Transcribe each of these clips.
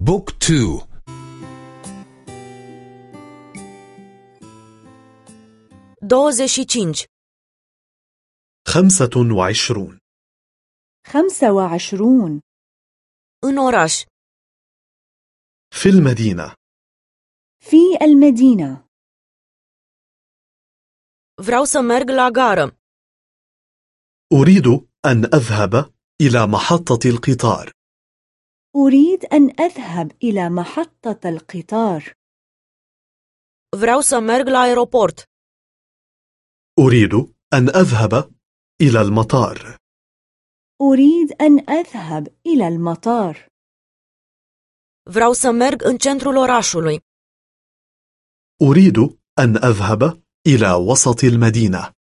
Book two douăzeci خمسة وعشرون. خمسة وعشرون. Oraș. في المدينة. في المدينة. Vreau să merg la gară. أريد أن أذهب إلى محطة القطار. أريد أن أذهب إلى محطة القطار. Vreau să merg la aeroport. أريد أن أذهب إلى المطار. أريد أن أذهب إلى المطار. Vreau să merg în centrul orașului. أريد أن أذهب إلى وسط المدينة.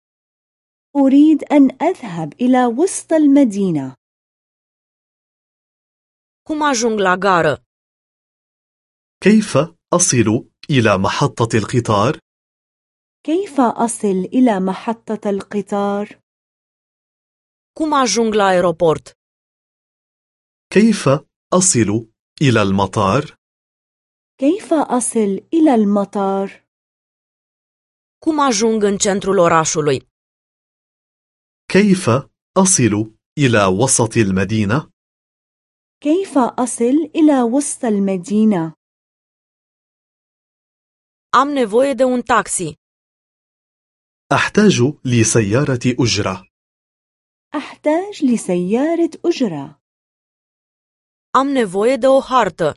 أريد أن أذهب إلى وسط المدينة. Cum ajung la gară? كيف أصل إلى محطة القطار؟ كيف أصل إلى محطة القطار؟ Cum ajung la aeroport? كيف أصل إلى المطار؟ كيف أصل إلى المطار؟ Cum ajung în centrul orașului? كيف أصل إلى وسط المدينة؟ كيف أصل إلى وسط المدينة؟ Am nevoie de un taxi. أحتاج لسيارة أجرة أحتاج لسيارة أجرة Am nevoie de o hartă.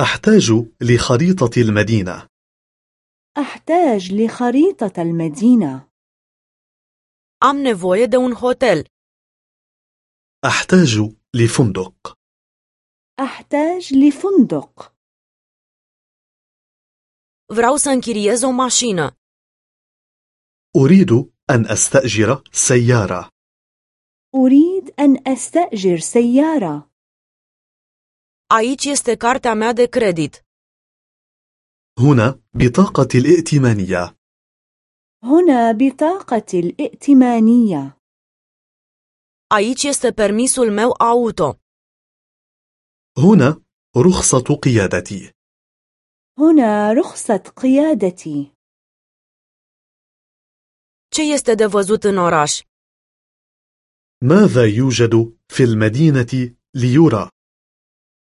أحتاج لخريطة المدينة أحتاج لخريطة المدينة Am nevoie de un hotel. أحتاج لفندق. أحتاج لفندق. Vreau să închiriez o mașină. أريد أن أستأجر سيارة. أريد أن أستأجر سيارة. Aici este cartea mea de credit. هنا بطاقة الائتمانية. هنا بطاقة الائتمانية. Aici este permisul meu auto. هنا رخصة قيادتي هنا رخصة قيادتي Ce este de văzut în oraș? ماذا يوجد في المدينة ليرى؟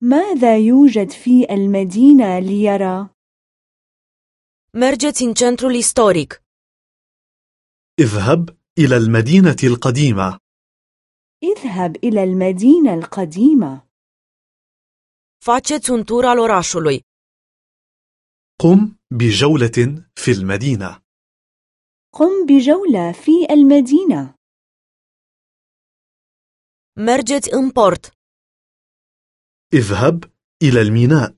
ماذا يوجد في المدينة ليرى؟ Mergeți în centrul istoric. اذهب إلى المدينة القديمة اذهب إلى المدينة القديمة Faceți un tur al orașului. قم بجولة في المدينة قم بجولة في المدينة Mergeți în port. اذهب إلى الميناء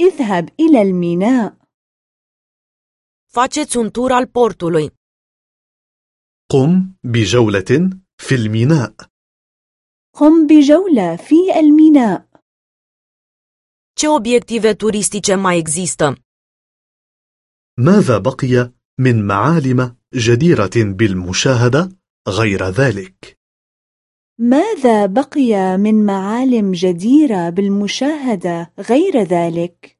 اذهب إلى الميناء Faceți un tur al portului. قم بجولة في الميناء قم بجولة في الميناء Ce obiective turistice mai există? ماذا بقي من معالم جديرة بالمشاهدة غير ذلك؟ ماذا بقي من معالم جديرة بالمشاهدة غير ذلك؟